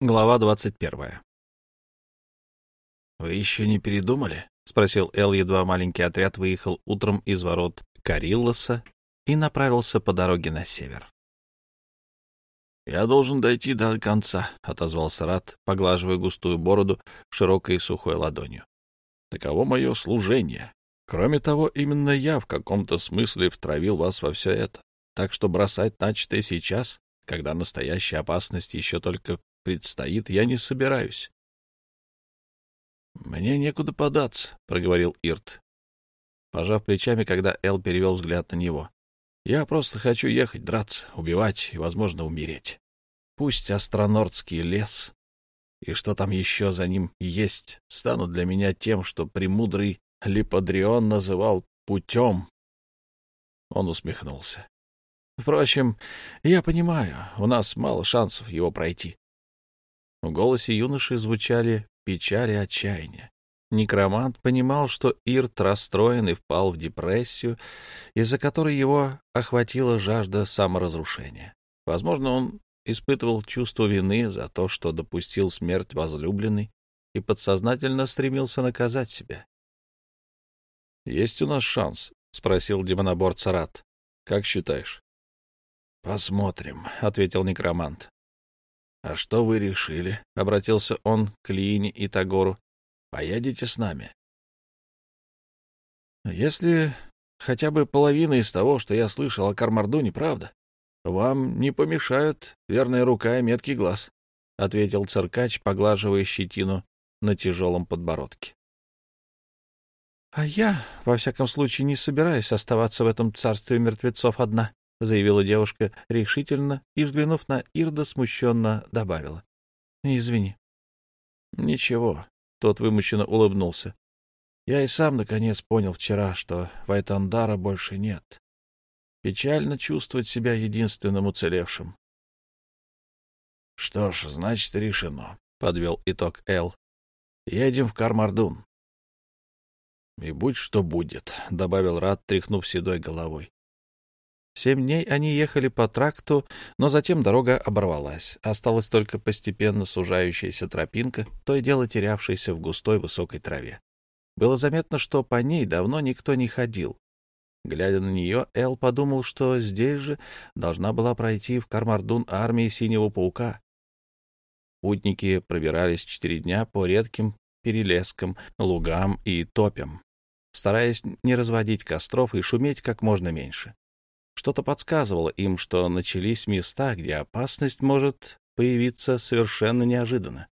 Глава двадцать первая. «Вы еще не передумали?» — спросил Эл, едва маленький отряд выехал утром из ворот Кариллоса и направился по дороге на север. «Я должен дойти до конца», — отозвался Рат, поглаживая густую бороду широкой и сухой ладонью. «Таково мое служение. Кроме того, именно я в каком-то смысле втравил вас во все это. Так что бросать начатое сейчас, когда настоящая опасность еще только предстоит, я не собираюсь. — Мне некуда податься, — проговорил Ирт, пожав плечами, когда Эл перевел взгляд на него. — Я просто хочу ехать, драться, убивать и, возможно, умереть. Пусть астронордский лес и что там еще за ним есть станут для меня тем, что премудрый Липодрион называл путем. Он усмехнулся. Впрочем, я понимаю, у нас мало шансов его пройти. В голосе юноши звучали печаль и отчаяние. Некромант понимал, что Ирт расстроен и впал в депрессию, из-за которой его охватила жажда саморазрушения. Возможно, он испытывал чувство вины за то, что допустил смерть возлюбленной и подсознательно стремился наказать себя. — Есть у нас шанс? — спросил демоноборца Царат. Как считаешь? — Посмотрим, — ответил некромант. — А что вы решили? — обратился он к Лиине и Тагору. — Поедете с нами? — Если хотя бы половина из того, что я слышал о Кармардуне, правда, вам не помешают верная рука и меткий глаз, — ответил циркач, поглаживая щетину на тяжелом подбородке. — А я, во всяком случае, не собираюсь оставаться в этом царстве мертвецов одна, — заявила девушка решительно и, взглянув на Ирда, смущенно добавила. — Извини. — Ничего, — тот вымученно улыбнулся. — Я и сам, наконец, понял вчера, что Вайтандара больше нет. Печально чувствовать себя единственным уцелевшим. — Что ж, значит, решено, — подвел итог Эл. — Едем в Кармардун. — И будь что будет, — добавил Рад, тряхнув седой головой. Семь дней они ехали по тракту, но затем дорога оборвалась. Осталась только постепенно сужающаяся тропинка, то и дело терявшаяся в густой высокой траве. Было заметно, что по ней давно никто не ходил. Глядя на нее, Эл подумал, что здесь же должна была пройти в Кармардун армии Синего Паука. Путники пробирались четыре дня по редким перелескам, лугам и топям, стараясь не разводить костров и шуметь как можно меньше. Что-то подсказывало им, что начались места, где опасность может появиться совершенно неожиданно.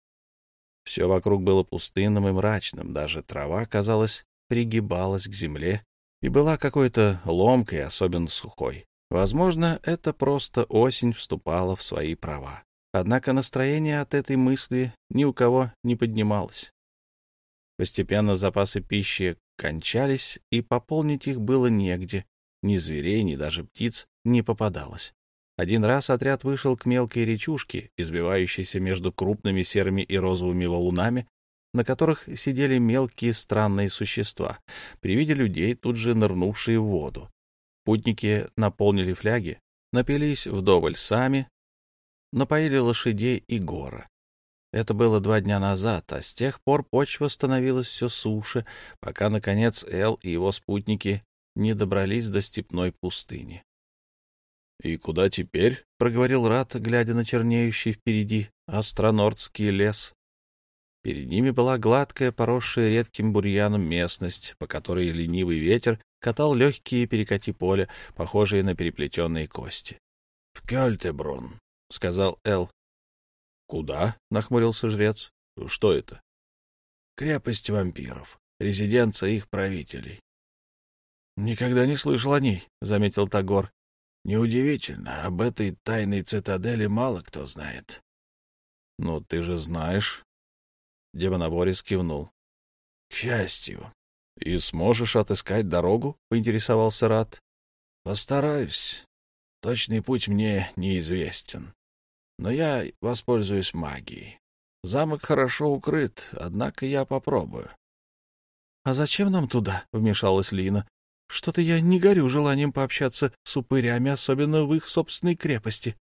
Все вокруг было пустынным и мрачным, даже трава, казалось, пригибалась к земле и была какой-то ломкой, особенно сухой. Возможно, это просто осень вступала в свои права. Однако настроение от этой мысли ни у кого не поднималось. Постепенно запасы пищи кончались, и пополнить их было негде, ни зверей, ни даже птиц не попадалось. Один раз отряд вышел к мелкой речушке, избивающейся между крупными серыми и розовыми валунами, на которых сидели мелкие странные существа, при виде людей, тут же нырнувшие в воду. Путники наполнили фляги, напились вдоволь сами, напоили лошадей и гора. Это было два дня назад, а с тех пор почва становилась все суше, пока, наконец, Эл и его спутники не добрались до степной пустыни. — И куда теперь? — проговорил Рат, глядя на чернеющий впереди астронордский лес. Перед ними была гладкая, поросшая редким бурьяном местность, по которой ленивый ветер катал легкие перекати поля, похожие на переплетенные кости. — В Кёльтебрун, — сказал Эл. — Куда? — нахмурился жрец. — Что это? — Крепость вампиров, резиденция их правителей. — Никогда не слышал о ней, — заметил Тагор. — Неудивительно, об этой тайной цитадели мало кто знает. — Ну, ты же знаешь. Демоноборец кивнул. — К счастью. — И сможешь отыскать дорогу? — поинтересовался Рат. — Постараюсь. Точный путь мне неизвестен. Но я воспользуюсь магией. Замок хорошо укрыт, однако я попробую. — А зачем нам туда? — вмешалась Лина. Что-то я не горю желанием пообщаться с упырями, особенно в их собственной крепости.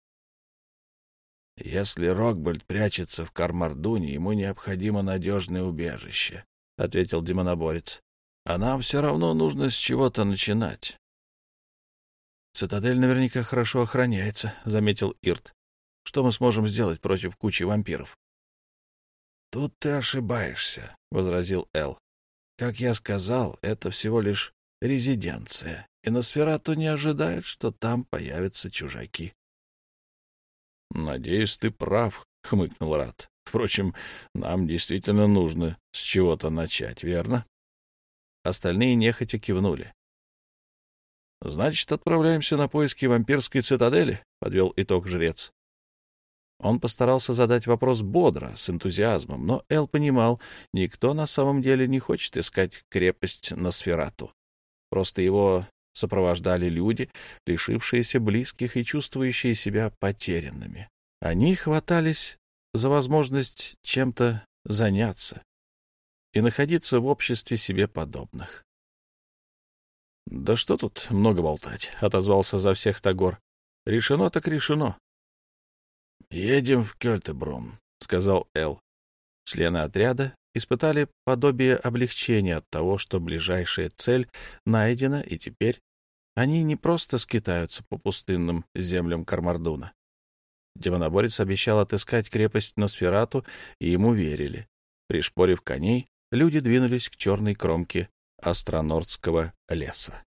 Если Рокбольд прячется в Кармардуне, ему необходимо надежное убежище, — ответил демоноборец. — А нам все равно нужно с чего-то начинать. — Цитадель наверняка хорошо охраняется, — заметил Ирт. — Что мы сможем сделать против кучи вампиров? — Тут ты ошибаешься, — возразил Эл. — Как я сказал, это всего лишь резиденция, и Носферату не ожидает, что там появятся чужаки. — Надеюсь, ты прав, — хмыкнул Рат. — Впрочем, нам действительно нужно с чего-то начать, верно? Остальные нехотя кивнули. — Значит, отправляемся на поиски вампирской цитадели, — подвел итог жрец. Он постарался задать вопрос бодро, с энтузиазмом, но Эл понимал, никто на самом деле не хочет искать крепость на Сферату. Просто его сопровождали люди, лишившиеся близких и чувствующие себя потерянными. Они хватались за возможность чем-то заняться и находиться в обществе себе подобных. — Да что тут много болтать, — отозвался за всех Тагор. — Решено так решено. — Едем в Кёльтебрун, — сказал Эл. Члены отряда испытали подобие облегчения от того, что ближайшая цель найдена, и теперь они не просто скитаются по пустынным землям Кармардуна. Демоноборец обещал отыскать крепость Носферату, и ему верили. Пришпорив коней, люди двинулись к черной кромке астронордского леса.